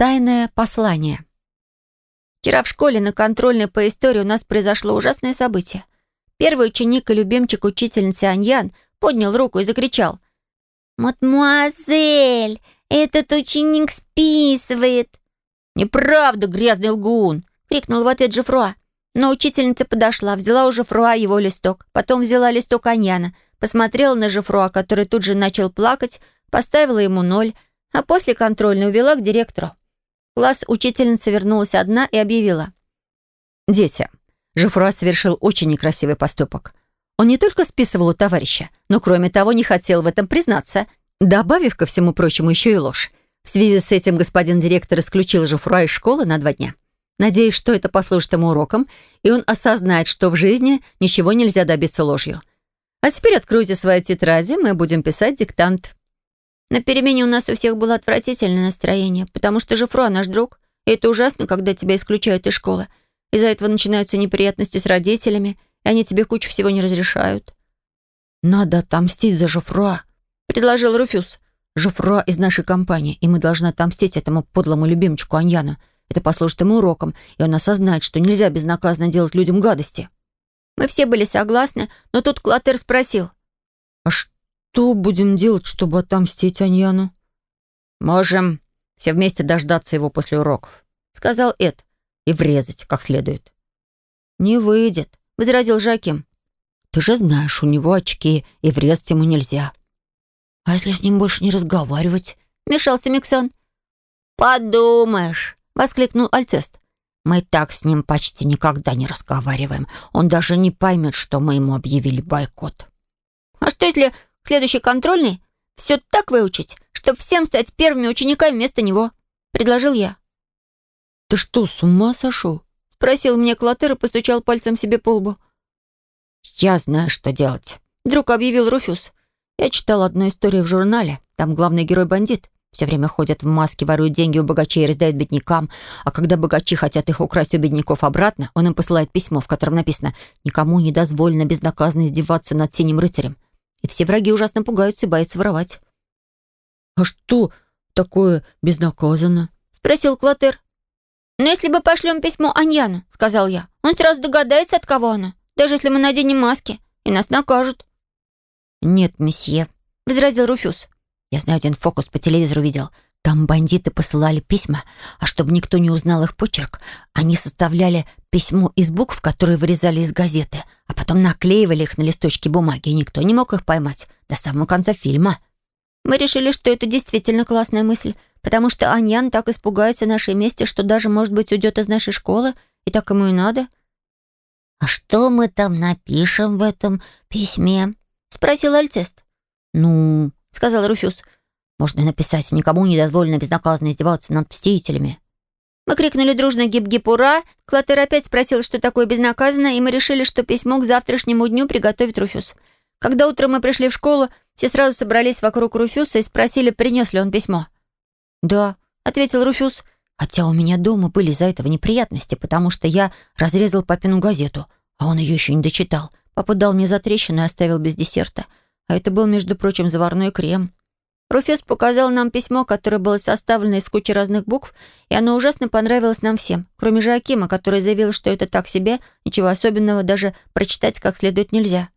Тайное послание. Вчера в школе на контрольной по истории у нас произошло ужасное событие. Первый ученик и любимчик учительницы Аньян поднял руку и закричал. «Мадемуазель, этот ученик списывает!» «Неправда, грязный лгун!» — крикнул в ответ Жифруа. Но учительница подошла, взяла у Жифруа его листок, потом взяла листок Аньяна, посмотрела на Жифруа, который тут же начал плакать, поставила ему ноль, а после контрольной увела к директору. Класс учительница вернулась одна и объявила. «Дети, Жифруа совершил очень некрасивый поступок. Он не только списывал у товарища, но, кроме того, не хотел в этом признаться, добавив ко всему прочему еще и ложь. В связи с этим господин директор исключил Жифруа из школы на два дня. Надеюсь, что это послужит ему уроком, и он осознает, что в жизни ничего нельзя добиться ложью. А теперь откройте свои тетради, мы будем писать диктант. На перемене у нас у всех было отвратительное настроение, потому что Жифруа наш друг, и это ужасно, когда тебя исключают из школы. Из-за этого начинаются неприятности с родителями, и они тебе кучу всего не разрешают. «Надо отомстить за Жифруа», — предложил Руфюз. «Жифруа из нашей компании, и мы должны отомстить этому подлому любимчику Аньяну. Это послужит ему уроком, и он осознает, что нельзя безнаказанно делать людям гадости». Мы все были согласны, но тут Клотер спросил. «А что?» Что будем делать, чтобы отомстить Аньяну?» «Можем все вместе дождаться его после уроков», — сказал Эд, «и врезать как следует». «Не выйдет», — возразил Жаким. «Ты же знаешь, у него очки, и врезать ему нельзя». «А если с ним больше не разговаривать?» — мешался Миксон. «Подумаешь», — воскликнул Альцест. «Мы так с ним почти никогда не разговариваем. Он даже не поймет, что мы ему объявили бойкот». «А что, если следующий контрольный все так выучить, чтобы всем стать первыми учениками вместо него», — предложил я. «Ты что, с ума сошел?» — спросил мне Клотер и постучал пальцем себе по лбу. «Я знаю, что делать», — вдруг объявил Руфюз. «Я читал одну историю в журнале. Там главный герой бандит. Все время ходят в маске, воруют деньги у богачей и раздают беднякам. А когда богачи хотят их украсть у бедняков обратно, он им посылает письмо, в котором написано «Никому не дозволено безнаказанно издеваться над синим рыцарем и все враги ужасно пугаются и боятся воровать. «А что такое безнаказанно?» — спросил Клотер. «Но если бы пошлем письмо Аньяну, — сказал я, — он сразу догадается, от кого оно, даже если мы наденем маски, и нас накажут». «Нет, месье», — возразил Руфюз. «Я знаю один фокус, по телевизору видел. Там бандиты посылали письма, а чтобы никто не узнал их почерк, они составляли письмо из букв, которые вырезали из газеты, а потом наклеивали их на листочки бумаги, и никто не мог их поймать до самого конца фильма. Мы решили, что это действительно классная мысль, потому что Аньян так испугается нашей мести, что даже, может быть, уйдет из нашей школы, и так ему и надо. «А что мы там напишем в этом письме?» — спросил Альцест. «Ну, — сказал Руфюз, — можно написать «Никому не дозволено безнаказанно издеваться над мстителями». Мы крикнули дружно «Гип-гип, ура!». Клотер опять спросил, что такое безнаказанно, и мы решили, что письмо к завтрашнему дню приготовит Руфюз. Когда утром мы пришли в школу, все сразу собрались вокруг Руфюса и спросили, принес ли он письмо. «Да», — ответил Руфюз, «хотя у меня дома были из-за этого неприятности, потому что я разрезал папину газету, а он ее еще не дочитал. Папа дал мне за трещину и оставил без десерта. А это был, между прочим, заварной крем». Руфес показал нам письмо, которое было составлено из кучи разных букв, и оно ужасно понравилось нам всем, кроме же Акима, который заявил, что это так себе, ничего особенного, даже прочитать как следует нельзя.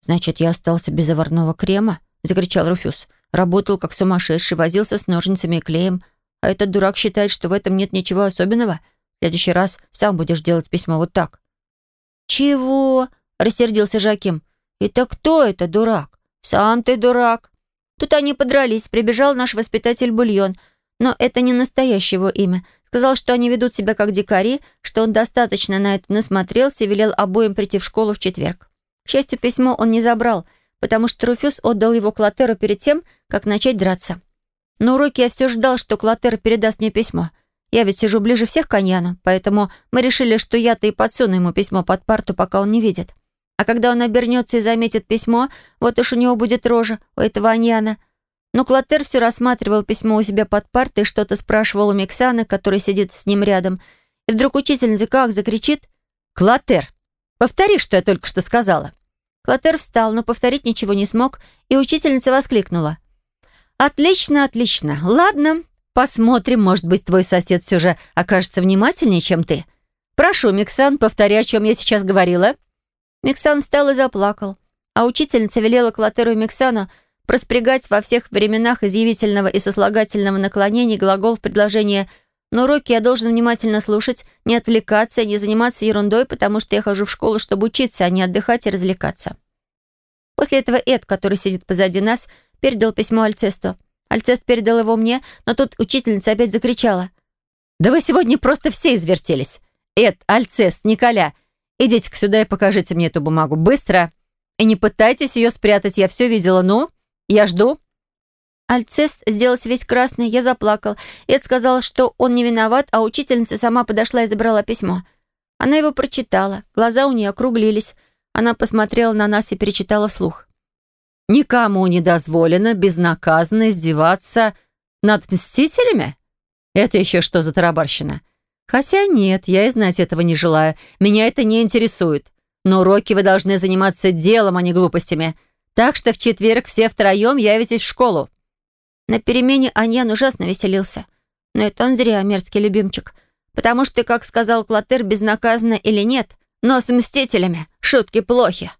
«Значит, я остался без заварного крема?» — закричал Руфюз. «Работал как сумасшедший, возился с ножницами и клеем. А этот дурак считает, что в этом нет ничего особенного. В следующий раз сам будешь делать письмо вот так». «Чего?» — рассердился Жаким. «Это кто это дурак? Сам ты дурак». Тут они подрались, прибежал наш воспитатель Бульон. Но это не настоящее его имя. Сказал, что они ведут себя как дикари, что он достаточно на это насмотрелся и велел обоим прийти в школу в четверг. К счастью, письмо он не забрал, потому что Руфюз отдал его Клотеру перед тем, как начать драться. На уроке я все ждал, что Клотер передаст мне письмо. Я ведь сижу ближе всех к Аньяну, поэтому мы решили, что я-то и подсуну ему письмо под парту, пока он не видит. А когда он обернется и заметит письмо, вот уж у него будет рожа, у этого Аньяна. Но Клотер все рассматривал письмо у себя под партой и что-то спрашивал у Миксана, который сидит с ним рядом. И вдруг учительница как закричит «Клотер, повтори, что я только что сказала». Клотер встал, но повторить ничего не смог, и учительница воскликнула. «Отлично, отлично. Ладно, посмотрим, может быть, твой сосед все же окажется внимательнее, чем ты. Прошу, Миксан, повтори, о чем я сейчас говорила». Миксан встал и заплакал, а учительница велела Клотеру и Миксану проспрягать во всех временах изъявительного и сослагательного наклонений глагол в предложении «На уроке я должен внимательно слушать, не отвлекаться не заниматься ерундой, потому что я хожу в школу, чтобы учиться, а не отдыхать и развлекаться». После этого Эд, который сидит позади нас, передал письмо Альцесту. Альцест передал его мне, но тут учительница опять закричала. «Да вы сегодня просто все извертелись! Эд, Альцест, Николя, идите-ка сюда и покажите мне эту бумагу. Быстро! И не пытайтесь ее спрятать, я все видела. Ну, я жду». Альцест сделался весь красный, я заплакал. Я сказала, что он не виноват, а учительница сама подошла и забрала письмо. Она его прочитала, глаза у нее округлились. Она посмотрела на нас и перечитала вслух. «Никому не дозволено безнаказанно издеваться над мстителями? Это еще что за тарабарщина? Хотя нет, я и знать этого не желаю. Меня это не интересует. Но уроки вы должны заниматься делом, а не глупостями. Так что в четверг все втроем явитесь в школу». На перемене Аньян ужасно веселился. Но это он зря, мерзкий любимчик. Потому что, как сказал Клотер, безнаказанно или нет, но с мстителями шутки плохи.